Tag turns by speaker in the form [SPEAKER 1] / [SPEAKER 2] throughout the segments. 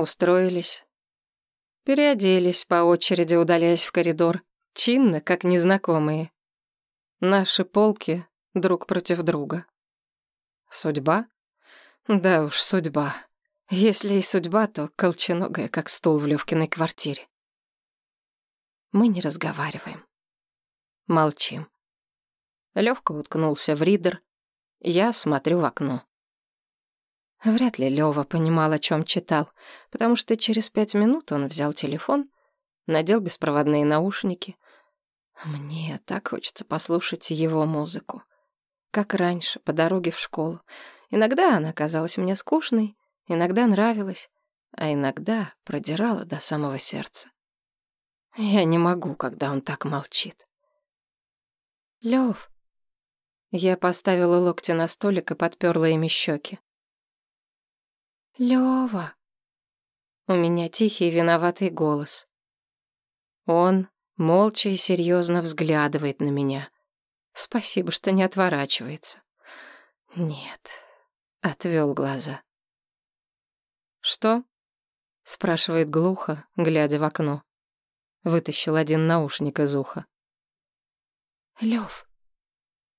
[SPEAKER 1] Устроились. Переоделись, по очереди удаляясь в коридор, чинно, как незнакомые. Наши полки друг против друга. Судьба? Да уж, судьба. Если и судьба, то колченогая, как стул в Левкиной квартире. Мы не разговариваем. Молчим. Левка уткнулся в ридер. Я смотрю в окно. Вряд ли Лёва понимал, о чем читал, потому что через пять минут он взял телефон, надел беспроводные наушники. Мне так хочется послушать его музыку. Как раньше, по дороге в школу. Иногда она казалась мне скучной, иногда нравилась, а иногда продирала до самого сердца. Я не могу, когда он так молчит. Лев. Я поставила локти на столик и подперла ими щеки. Лёва. У меня тихий виноватый голос. Он молча и серьезно взглядывает на меня. Спасибо, что не отворачивается. Нет, отвел глаза. Что? спрашивает глухо, глядя в окно. Вытащил один наушник из уха. Лев,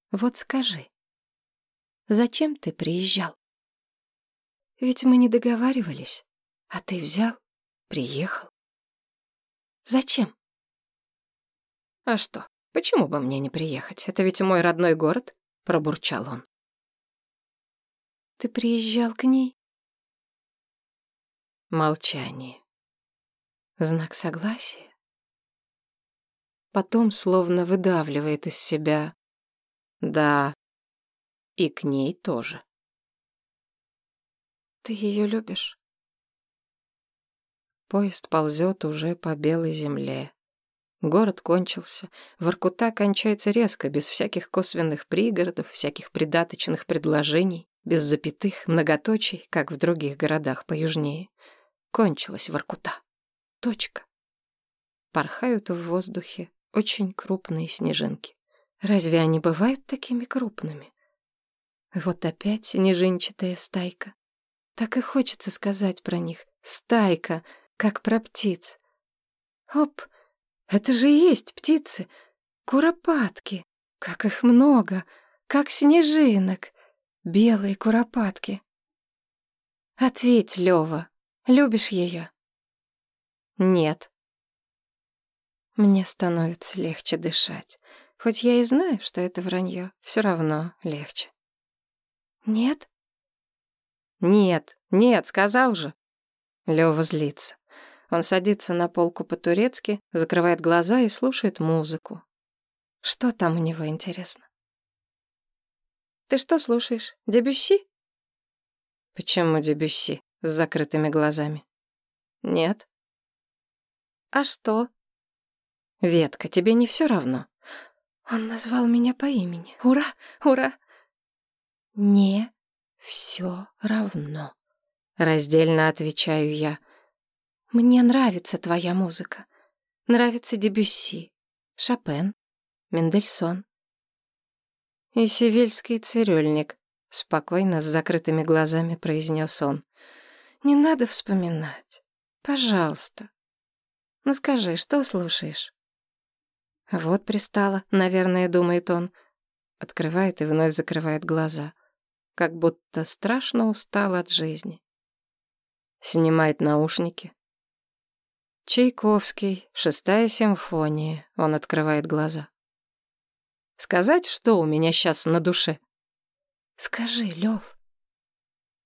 [SPEAKER 1] вот скажи, зачем ты приезжал? Ведь мы не договаривались. А ты взял, приехал. Зачем? А что, почему бы мне не приехать? Это ведь мой родной город, пробурчал он. Ты приезжал к ней? Молчание. Знак согласия. Потом словно выдавливает из себя. Да, и к ней тоже. Ты ее любишь? Поезд ползет уже по белой земле. Город кончился. Воркута кончается резко, без всяких косвенных пригородов, всяких придаточных предложений, без запятых, многоточий, как в других городах поюжнее. Кончилась Воркута. Точка. Порхают в воздухе очень крупные снежинки. Разве они бывают такими крупными? Вот опять снежинчатая стайка. Так и хочется сказать про них. Стайка, как про птиц. Оп, это же и есть птицы. Куропатки. Как их много. Как снежинок. Белые куропатки. Ответь, Лёва, любишь ее? Нет. Мне становится легче дышать. Хоть я и знаю, что это вранье, все равно легче. Нет? «Нет, нет, сказал же!» Лёва злится. Он садится на полку по-турецки, закрывает глаза и слушает музыку. Что там у него интересно? «Ты что слушаешь? Дебюсси?» «Почему Дебюсси?» с закрытыми глазами. «Нет». «А что?» «Ветка, тебе не все равно?» Он назвал меня по имени. Ура! Ура! Не все равно. Раздельно отвечаю я. Мне нравится твоя музыка. Нравится Дебюсси, Шопен, Мендельсон. И сивильский цирюльник, спокойно, с закрытыми глазами произнес он. Не надо вспоминать. Пожалуйста. Ну скажи, что слушаешь? Вот пристала, наверное, думает он. Открывает и вновь закрывает глаза как будто страшно устал от жизни. Снимает наушники. Чайковский, шестая симфония, он открывает глаза. Сказать, что у меня сейчас на душе? Скажи, Лев.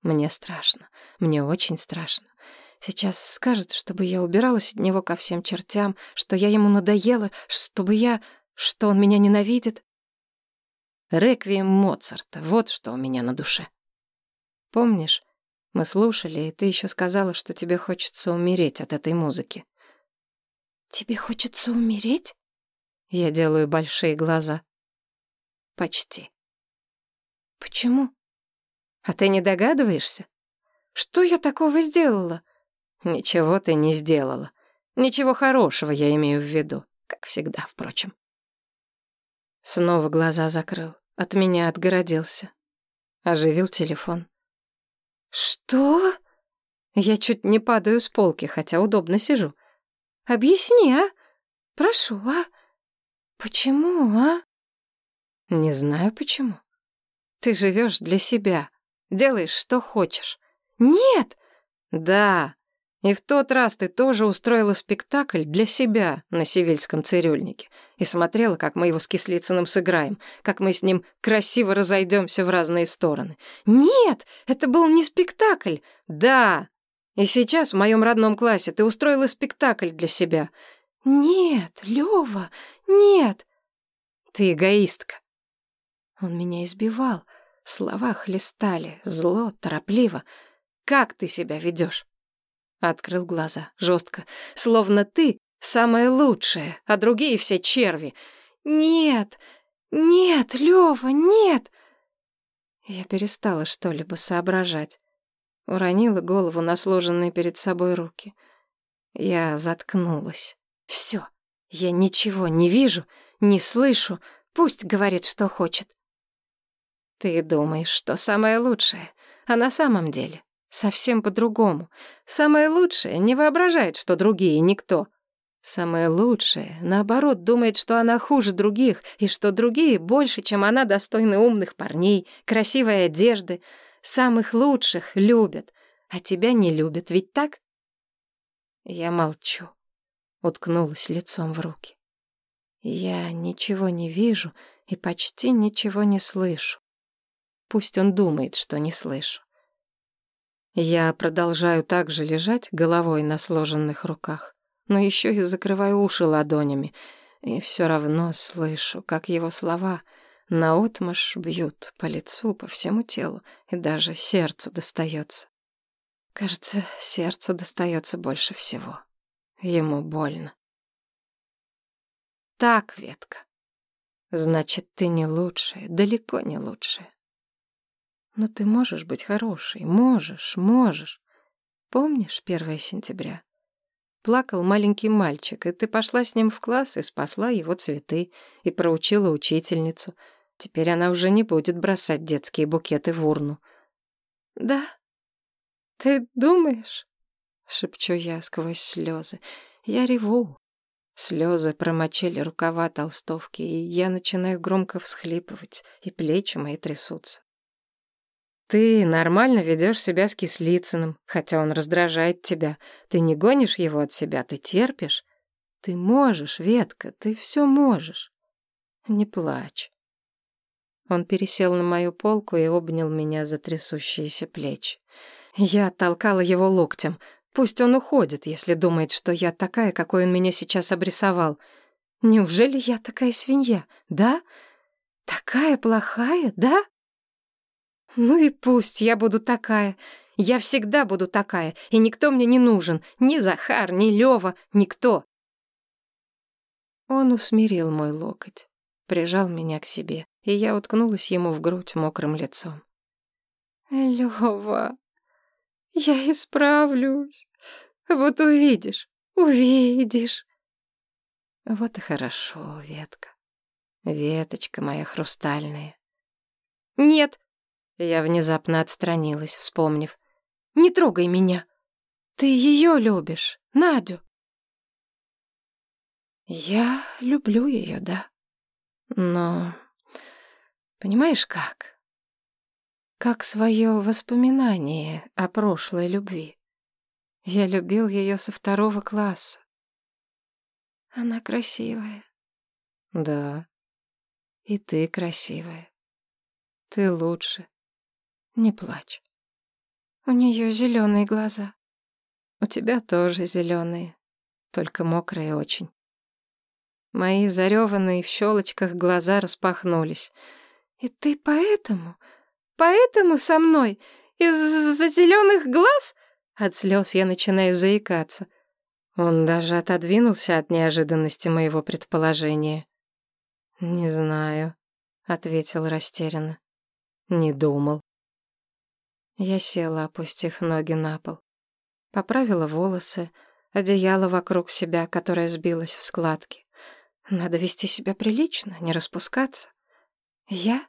[SPEAKER 1] Мне страшно, мне очень страшно. Сейчас скажет, чтобы я убиралась от него ко всем чертям, что я ему надоела, чтобы я... что он меня ненавидит. Реквием Моцарта, вот что у меня на душе. Помнишь, мы слушали, и ты еще сказала, что тебе хочется умереть от этой музыки. Тебе хочется умереть? Я делаю большие глаза. Почти. Почему? А ты не догадываешься? Что я такого сделала? Ничего ты не сделала. Ничего хорошего я имею в виду, как всегда, впрочем. Снова глаза закрыл. От меня отгородился. Оживил телефон. «Что?» Я чуть не падаю с полки, хотя удобно сижу. Объясни, а? Прошу, а? Почему, а? Не знаю почему. Ты живешь для себя, делаешь, что хочешь. Нет! Да, и в тот раз ты тоже устроила спектакль для себя на Севильском цирюльнике и смотрела, как мы его с Кислицыным сыграем, как мы с ним красиво разойдемся в разные стороны. Нет, это был не спектакль. Да. И сейчас в моем родном классе ты устроила спектакль для себя. Нет, Лёва, нет. Ты эгоистка. Он меня избивал. Слова хлестали, зло, торопливо. Как ты себя ведешь? Открыл глаза, жестко, словно ты самое лучшее, а другие все черви. Нет, нет, Лёва, нет. Я перестала что-либо соображать. Уронила голову на сложенные перед собой руки. Я заткнулась. Все, я ничего не вижу, не слышу, пусть говорит, что хочет. Ты думаешь, что самое лучшее, а на самом деле Совсем по-другому. Самое лучшее не воображает, что другие никто. Самое лучшее, наоборот, думает, что она хуже других, и что другие больше, чем она, достойны умных парней, красивой одежды. Самых лучших любят, а тебя не любят, ведь так? Я молчу, уткнулась лицом в руки. Я ничего не вижу и почти ничего не слышу. Пусть он думает, что не слышу. Я продолжаю также лежать головой на сложенных руках, но еще и закрываю уши ладонями, и все равно слышу, как его слова наотмашь бьют по лицу, по всему телу, и даже сердцу достается. Кажется, сердцу достается больше всего. Ему больно. Так, ветка. Значит, ты не лучшая, далеко не лучшая. Но ты можешь быть хорошей, можешь, можешь. Помнишь 1 сентября? Плакал маленький мальчик, и ты пошла с ним в класс и спасла его цветы, и проучила учительницу. Теперь она уже не будет бросать детские букеты в урну. «Да? Ты думаешь?» — шепчу я сквозь слезы. Я реву. Слезы промочили рукава толстовки, и я начинаю громко всхлипывать, и плечи мои трясутся. Ты нормально ведешь себя с Кислицыным, хотя он раздражает тебя. Ты не гонишь его от себя, ты терпишь. Ты можешь, Ветка, ты все можешь. Не плачь. Он пересел на мою полку и обнял меня за трясущиеся плечи. Я толкала его локтем. Пусть он уходит, если думает, что я такая, какой он меня сейчас обрисовал. Неужели я такая свинья, да? Такая плохая, да? Ну и пусть я буду такая. Я всегда буду такая, и никто мне не нужен. Ни Захар, ни Лёва, никто. Он усмирил мой локоть, прижал меня к себе, и я уткнулась ему в грудь мокрым лицом. Лёва, я исправлюсь. Вот увидишь, увидишь. Вот и хорошо, ветка. Веточка моя хрустальная. Нет, я внезапно отстранилась, вспомнив. «Не трогай меня! Ты ее любишь, Надю!» «Я люблю ее, да. Но... Понимаешь, как? Как свое воспоминание о прошлой любви. Я любил ее со второго класса. Она красивая. Да. И ты красивая. Ты лучше. Не плачь. У нее зеленые глаза. У тебя тоже зеленые, только мокрые очень. Мои зареванные в щелочках глаза распахнулись. И ты поэтому, поэтому со мной, из-за зеленых глаз? От слез я начинаю заикаться. Он даже отодвинулся от неожиданности моего предположения. «Не знаю», — ответил растерянно. «Не думал». Я села, опустив ноги на пол. Поправила волосы, одеяло вокруг себя, которое сбилось в складки. Надо вести себя прилично, не распускаться. Я?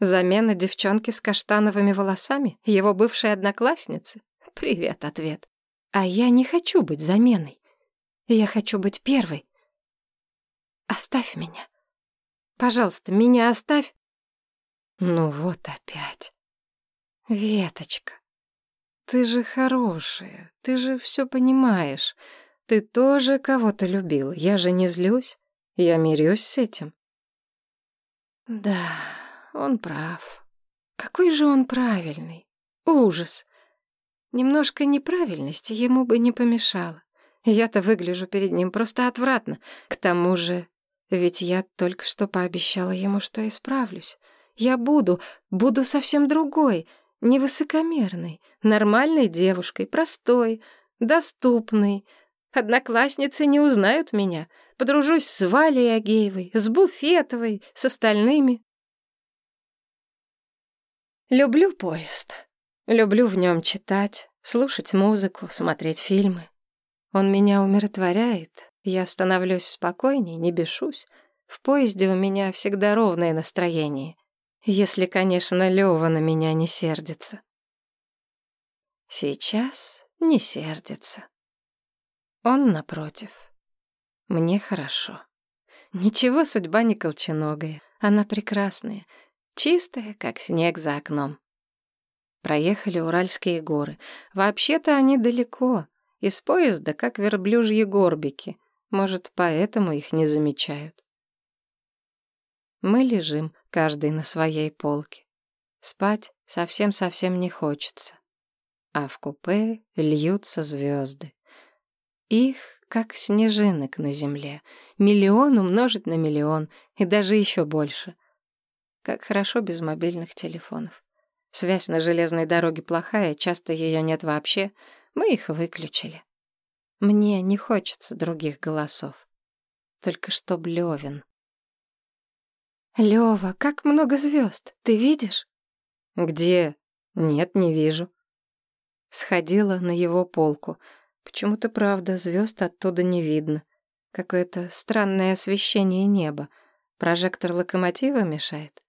[SPEAKER 1] Замена девчонки с каштановыми волосами? Его бывшей одноклассницы? Привет, ответ. А я не хочу быть заменой. Я хочу быть первой. Оставь меня. Пожалуйста, меня оставь. Ну вот опять. Веточка, ты же хорошая, ты же все понимаешь. Ты тоже кого-то любил, я же не злюсь. Я мирюсь с этим. Да, он прав. Какой же он правильный. Ужас. Немножко неправильности ему бы не помешало. Я-то выгляжу перед ним просто отвратно. К тому же, ведь я только что пообещала ему, что исправлюсь. Я буду, буду совсем другой, невысокомерной, нормальной девушкой, простой, доступной. Одноклассницы не узнают меня. Подружусь с Валей Агеевой, с Буфетовой, с остальными. Люблю поезд. Люблю в нем читать, слушать музыку, смотреть фильмы. Он меня умиротворяет, я становлюсь спокойней, не бешусь. В поезде у меня всегда ровное настроение. Если, конечно, Лёва на меня не сердится. Сейчас не сердится. Он напротив. Мне хорошо. Ничего судьба не колченогая. Она прекрасная, чистая, как снег за окном. Проехали Уральские горы. Вообще-то они далеко. Из поезда, как верблюжьи горбики. Может, поэтому их не замечают. Мы лежим, каждый на своей полке. Спать совсем-совсем не хочется. А в купе льются звезды. Их, как снежинок на земле, миллион умножить на миллион, и даже еще больше. Как хорошо без мобильных телефонов. Связь на железной дороге плохая, часто ее нет вообще. Мы их выключили. Мне не хочется других голосов. Только чтоб Левин. Лева, как много звезд, ты видишь? Где? Нет, не вижу. Сходила на его полку. Почему-то, правда, звезд оттуда не видно. Какое-то странное освещение неба. Прожектор локомотива мешает.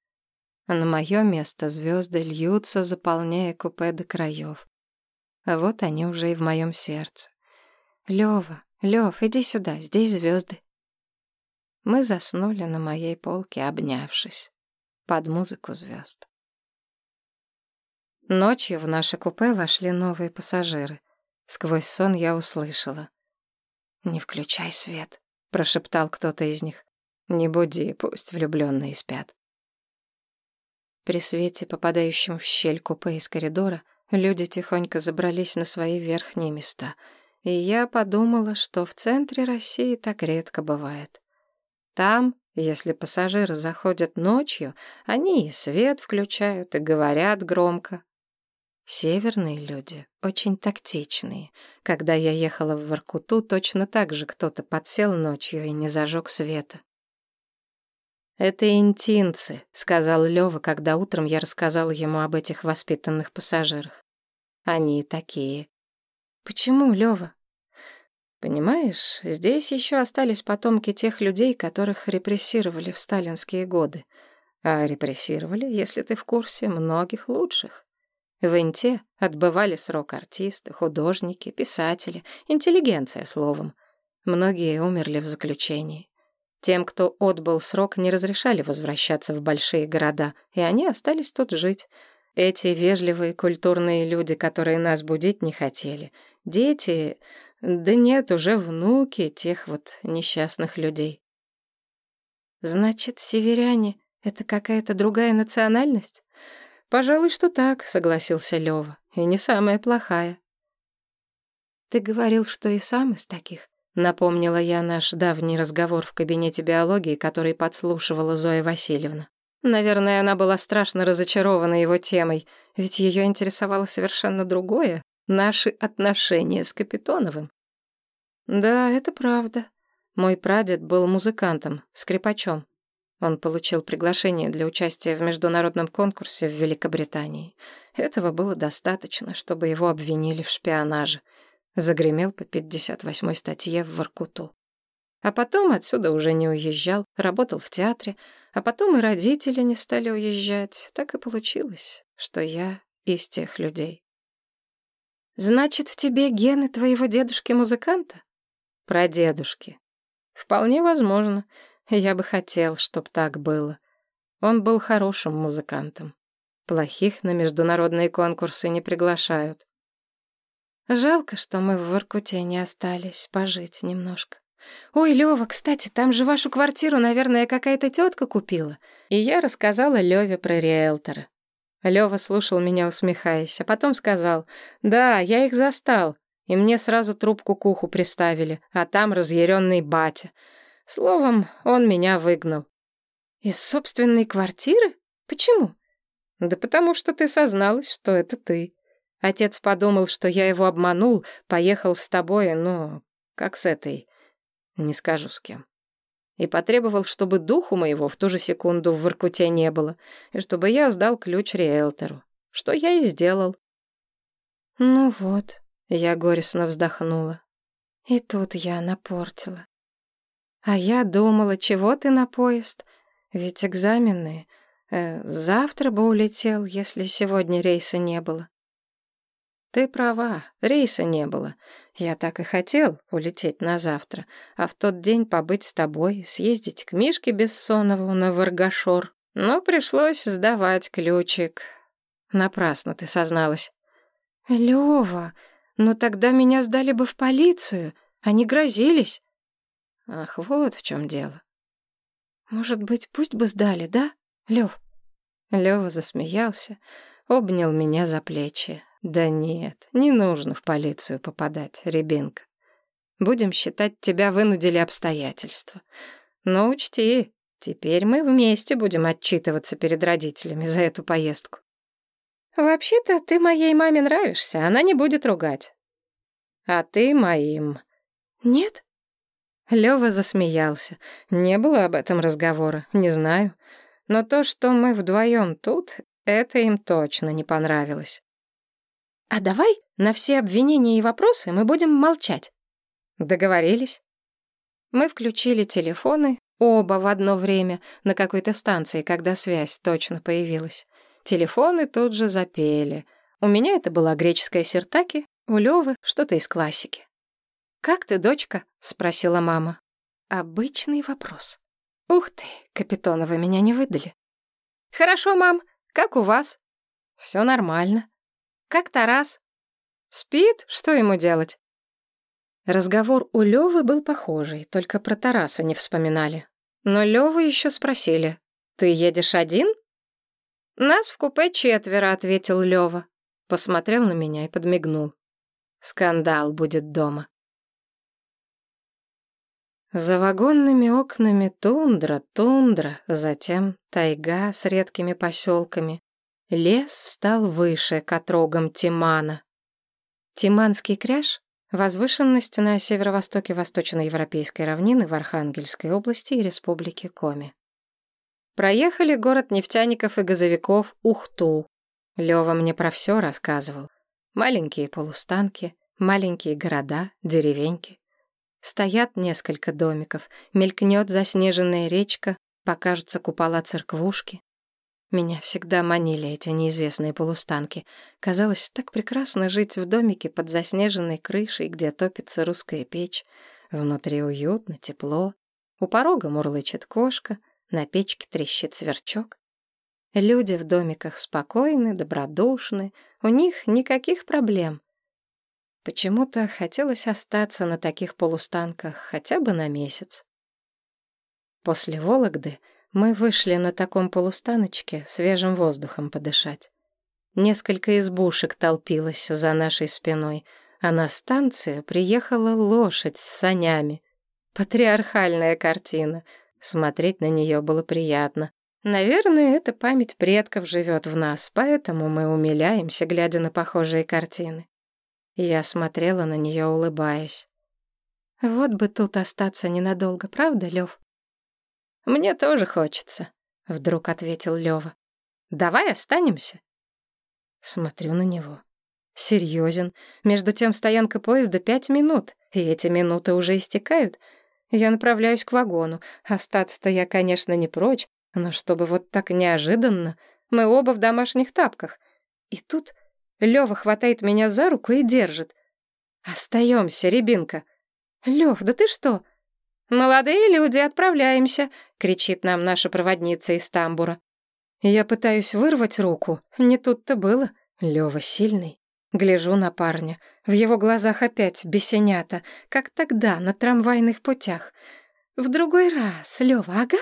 [SPEAKER 1] А на мое место звезды льются, заполняя купе до краев. А вот они уже и в моем сердце. Лева, Лев, иди сюда, здесь звезды. Мы заснули на моей полке, обнявшись, под музыку звезд. Ночью в наше купе вошли новые пассажиры. Сквозь сон я услышала. «Не включай свет», — прошептал кто-то из них. «Не буди, пусть влюбленные спят». При свете, попадающем в щель купе из коридора, люди тихонько забрались на свои верхние места, и я подумала, что в центре России так редко бывает. Там, если пассажиры заходят ночью, они и свет включают, и говорят громко. Северные люди очень тактичные. Когда я ехала в Воркуту, точно так же кто-то подсел ночью и не зажег света. «Это интинцы», — сказал Лёва, когда утром я рассказала ему об этих воспитанных пассажирах. «Они такие». «Почему, Лёва?» Понимаешь, здесь еще остались потомки тех людей, которых репрессировали в сталинские годы. А репрессировали, если ты в курсе, многих лучших. В Инте отбывали срок артисты, художники, писатели, интеллигенция, словом. Многие умерли в заключении. Тем, кто отбыл срок, не разрешали возвращаться в большие города, и они остались тут жить. Эти вежливые культурные люди, которые нас будить не хотели. Дети, да нет, уже внуки тех вот несчастных людей. Значит, северяне — это какая-то другая национальность? Пожалуй, что так, согласился Лёва, и не самая плохая. Ты говорил, что и сам из таких. Напомнила я наш давний разговор в кабинете биологии, который подслушивала Зоя Васильевна. Наверное, она была страшно разочарована его темой, ведь ее интересовало совершенно другое — наши отношения с Капитоновым. Да, это правда. Мой прадед был музыкантом, скрипачом. Он получил приглашение для участия в международном конкурсе в Великобритании. Этого было достаточно, чтобы его обвинили в шпионаже. Загремел по 58-й статье в Воркуту. А потом отсюда уже не уезжал, работал в театре, а потом и родители не стали уезжать. Так и получилось, что я из тех людей. Значит, в тебе гены твоего дедушки-музыканта? Про дедушки. Вполне возможно. Я бы хотел, чтоб так было. Он был хорошим музыкантом. Плохих на международные конкурсы не приглашают. Жалко, что мы в Воркуте не остались пожить немножко. «Ой, Лёва, кстати, там же вашу квартиру, наверное, какая-то тетка купила». И я рассказала Лёве про риэлтора. Лёва слушал меня, усмехаясь, а потом сказал, «Да, я их застал, и мне сразу трубку к уху приставили, а там разъяренный батя. Словом, он меня выгнал». «Из собственной квартиры? Почему?» «Да потому что ты созналась, что это ты. Отец подумал, что я его обманул, поехал с тобой, ну, как с этой, не скажу с кем. И потребовал, чтобы духу моего в ту же секунду в Воркуте не было, и чтобы я сдал ключ риэлтору. Что я и сделал. Ну вот, я горестно вздохнула. И тут я напортила. А я думала, чего ты на поезд? Ведь экзамены. Э, завтра бы улетел, если сегодня рейса не было. Ты права, рейса не было. Я так и хотел улететь на завтра, а в тот день побыть с тобой, съездить к Мишке Бессонову на Варгашор. Но пришлось сдавать ключик. Напрасно ты созналась. Лёва, ну тогда меня сдали бы в полицию. Они грозились. Ах, вот в чем дело. Может быть, пусть бы сдали, да, Лёв? Лёва засмеялся, обнял меня за плечи. Да нет, не нужно в полицию попадать, ребенка. Будем считать, тебя вынудили обстоятельства. Но учти, теперь мы вместе будем отчитываться перед родителями за эту поездку. Вообще-то ты моей маме нравишься, она не будет ругать. А ты моим. Нет? Лёва засмеялся. Не было об этом разговора, не знаю. Но то, что мы вдвоем тут, это им точно не понравилось. А давай на все обвинения и вопросы мы будем молчать. Договорились. Мы включили телефоны, оба в одно время, на какой-то станции, когда связь точно появилась. Телефоны тут же запели. У меня это была греческая сиртаки, у Лёвы что-то из классики. «Как ты, дочка?» — спросила мама. Обычный вопрос. «Ух ты, Капитоновы меня не выдали». «Хорошо, мам. Как у вас?» «Все нормально. Как Тарас? Спит? Что ему делать? Разговор у Лёвы был похожий, только про Тараса не вспоминали. Но Лёву еще спросили. «Ты едешь один?» «Нас в купе четверо», — ответил Лёва. Посмотрел на меня и подмигнул. «Скандал будет дома». За вагонными окнами тундра, тундра, затем тайга с редкими поселками, Лес стал выше к отрогам Тимана. Тиманский кряж — возвышенность на северо-востоке восточноевропейской равнины в Архангельской области и республике Коми. Проехали город нефтяников и газовиков Ухту. Лёва мне про все рассказывал. Маленькие полустанки, маленькие города, деревеньки. Стоят несколько домиков, мелькнет заснеженная речка, покажутся купола церквушки. Меня всегда манили эти неизвестные полустанки. Казалось так прекрасно жить в домике под заснеженной крышей, где топится русская печь. Внутри уютно, тепло. У порога мурлычет кошка, на печке трещит сверчок. Люди в домиках спокойны, добродушны, у них никаких проблем. Почему-то хотелось остаться на таких полустанках хотя бы на месяц. После Вологды мы вышли на таком полустаночке свежим воздухом подышать. Несколько избушек толпилось за нашей спиной, а на станцию приехала лошадь с санями. Патриархальная картина. Смотреть на нее было приятно. Наверное, эта память предков живет в нас, поэтому мы умиляемся, глядя на похожие картины. Я смотрела на нее, улыбаясь. Вот бы тут остаться ненадолго, правда, Лев? «Мне тоже хочется», — вдруг ответил Лёва. «Давай останемся». Смотрю на него. Серьезен. Между тем стоянка поезда пять минут, и эти минуты уже истекают. Я направляюсь к вагону. Остаться-то я, конечно, не прочь, но чтобы вот так неожиданно, мы оба в домашних тапках. И тут Лёва хватает меня за руку и держит. «Остаемся, рябинка!» «Лёв, да ты что?» «Молодые люди, отправляемся!» — кричит нам наша проводница из тамбура. Я пытаюсь вырвать руку. Не тут-то было. Лёва сильный. Гляжу на парня. В его глазах опять бесенята, как тогда на трамвайных путях. В другой раз, Лёва, ага?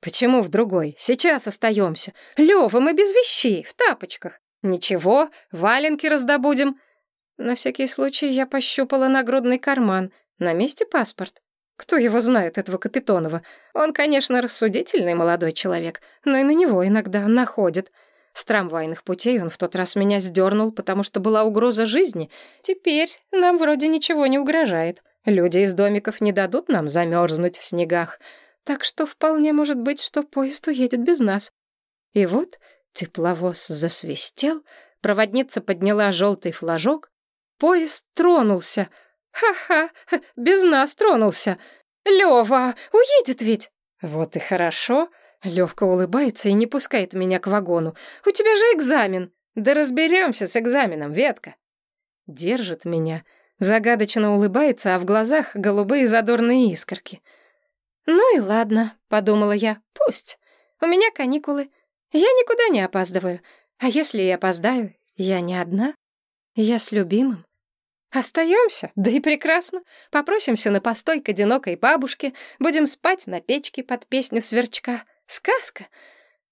[SPEAKER 1] Почему в другой? Сейчас остаемся. Лёва, мы без вещей, в тапочках. Ничего, валенки раздобудем. На всякий случай я пощупала нагрудный карман. На месте паспорт. Кто его знает, этого Капитонова? Он, конечно, рассудительный молодой человек, но и на него иногда находит. С трамвайных путей он в тот раз меня сдернул, потому что была угроза жизни. Теперь нам вроде ничего не угрожает. Люди из домиков не дадут нам замерзнуть в снегах. Так что вполне может быть, что поезд уедет без нас. И вот тепловоз засвистел, проводница подняла желтый флажок, поезд тронулся — «Ха-ха, без нас тронулся. Лёва, уедет ведь!» «Вот и хорошо». Лёвка улыбается и не пускает меня к вагону. «У тебя же экзамен!» «Да разберемся с экзаменом, ветка!» Держит меня, загадочно улыбается, а в глазах голубые задорные искорки. «Ну и ладно», — подумала я, — «пусть. У меня каникулы. Я никуда не опаздываю. А если и опоздаю, я не одна. Я с любимым. Остаемся, да и прекрасно. Попросимся на постой к одинокой бабушке, будем спать на печке под песню сверчка. Сказка.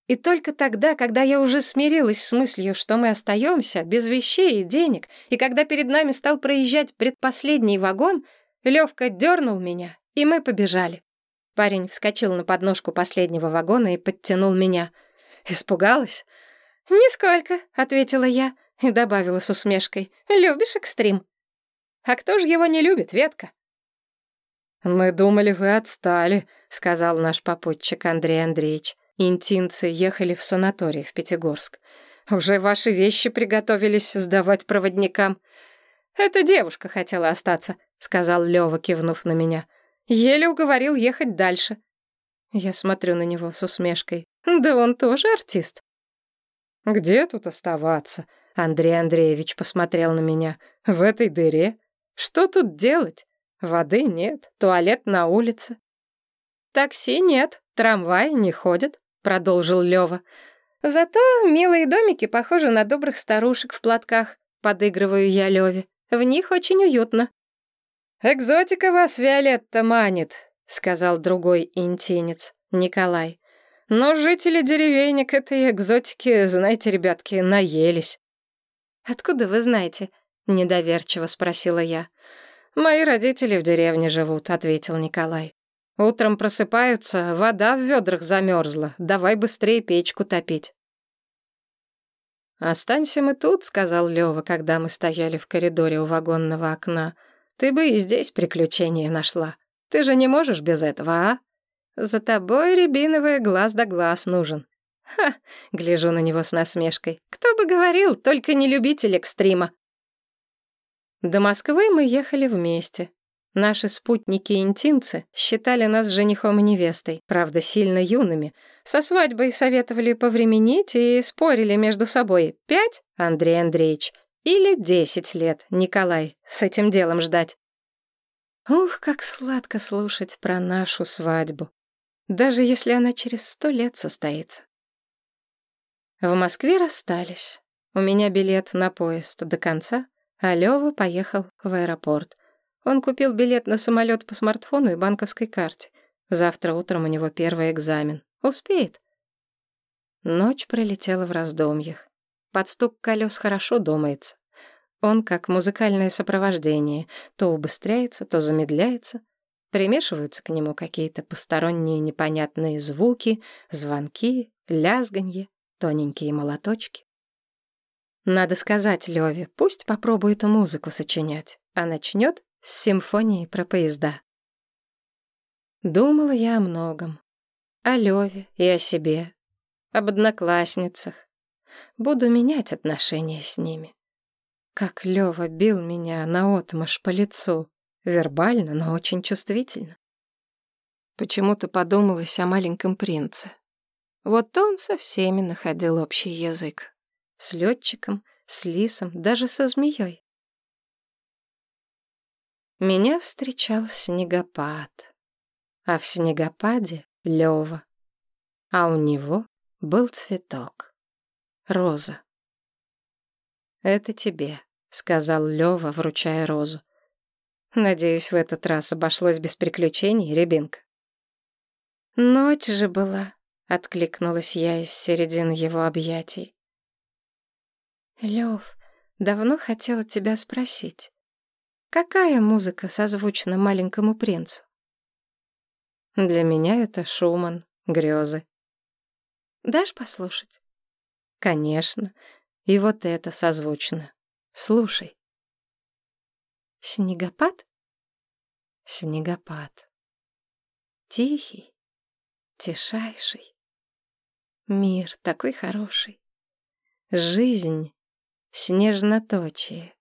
[SPEAKER 1] И только тогда, когда я уже смирилась с мыслью, что мы остаемся без вещей и денег, и когда перед нами стал проезжать предпоследний вагон, Левка дернул меня, и мы побежали. Парень вскочил на подножку последнего вагона и подтянул меня. Испугалась? «Нисколько», — ответила я и добавила с усмешкой. «Любишь экстрим?» А кто же его не любит, Ветка?» «Мы думали, вы отстали», — сказал наш попутчик Андрей Андреевич. Интинцы ехали в санаторий в Пятигорск. «Уже ваши вещи приготовились сдавать проводникам». «Эта девушка хотела остаться», — сказал Лёва, кивнув на меня. «Еле уговорил ехать дальше». Я смотрю на него с усмешкой. «Да он тоже артист». «Где тут оставаться?» Андрей Андреевич посмотрел на меня. «В этой дыре? Что тут делать? Воды нет, туалет на улице. Такси нет, трамваи не ходят, продолжил Лёва. Зато милые домики похожи на добрых старушек в платках, подыгрываю я Лёве. В них очень уютно. Экзотика вас, Виолетта, манит, сказал другой интинец, Николай. Но жители деревенек этой экзотики, знаете, ребятки, наелись. Откуда вы знаете? Недоверчиво спросила я. «Мои родители в деревне живут», — ответил Николай. «Утром просыпаются, вода в ведрах замерзла. Давай быстрее печку топить». «Останься мы тут», — сказал Лёва, когда мы стояли в коридоре у вагонного окна. «Ты бы и здесь приключения нашла. Ты же не можешь без этого, а? За тобой, рябиновый, глаз да глаз нужен». «Ха!» — гляжу на него с насмешкой. «Кто бы говорил, только не любитель экстрима». До Москвы мы ехали вместе. Наши спутники-интинцы считали нас женихом и невестой, правда, сильно юными. Со свадьбой советовали повременить и спорили между собой. Пять, Андрей Андреевич, или десять лет, Николай, с этим делом ждать. Ух, как сладко слушать про нашу свадьбу, даже если она через сто лет состоится. В Москве расстались. У меня билет на поезд до конца — а Лёва поехал в аэропорт. Он купил билет на самолет по смартфону и банковской карте. Завтра утром у него первый экзамен. Успеет. Ночь пролетела в раздумьях. Под стук колес хорошо думается. Он как музыкальное сопровождение. То убыстряется, то замедляется. Примешиваются к нему какие-то посторонние непонятные звуки, звонки, лязганье, тоненькие молоточки. Надо сказать Леве, пусть попробует музыку сочинять, а начнет с симфонии про поезда. Думала я о многом. О Леве и о себе, об одноклассницах. Буду менять отношения с ними. Как Лева бил меня наотмашь по лицу, вербально, но очень чувствительно. Почему-то подумалось о маленьком принце. Вот он со всеми находил общий язык с летчиком, с лисом, даже со змеей. Меня встречал снегопад, а в снегопаде — Лёва, а у него был цветок — роза. «Это тебе», — сказал Лёва, вручая розу. «Надеюсь, в этот раз обошлось без приключений, рябинка». «Ночь же была», — откликнулась я из середины его объятий. «Лёв, давно хотела тебя спросить, какая музыка созвучна маленькому принцу?» «Для меня это Шуман, грезы». «Дашь послушать?» «Конечно, и вот это созвучно. Слушай». «Снегопад?» «Снегопад. Тихий, тишайший. Мир такой хороший. Жизнь снежноточие.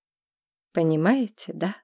[SPEAKER 1] Понимаете, да?